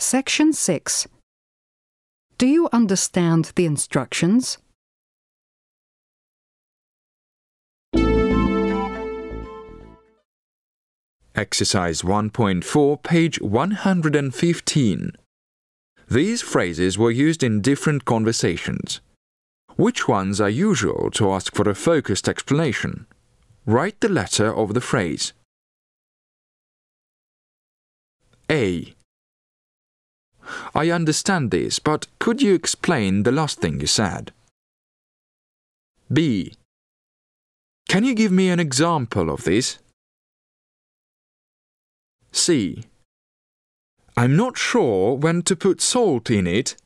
Section 6. Do you understand the instructions? Exercise 1.4, page 115. These phrases were used in different conversations. Which ones are usual to ask for a focused explanation? Write the letter of the phrase. A. I understand this, but could you explain the last thing you said? B. Can you give me an example of this? C. I'm not sure when to put salt in it.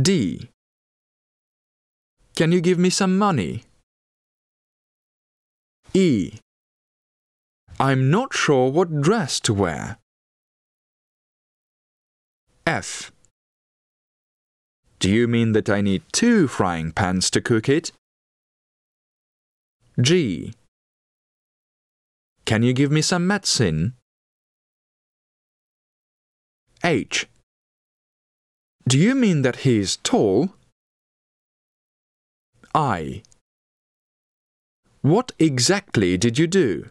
D. Can you give me some money? E. I'm not sure what dress to wear. F. Do you mean that I need two frying pans to cook it? G. Can you give me some medicine? H. Do you mean that he is tall? I. What exactly did you do?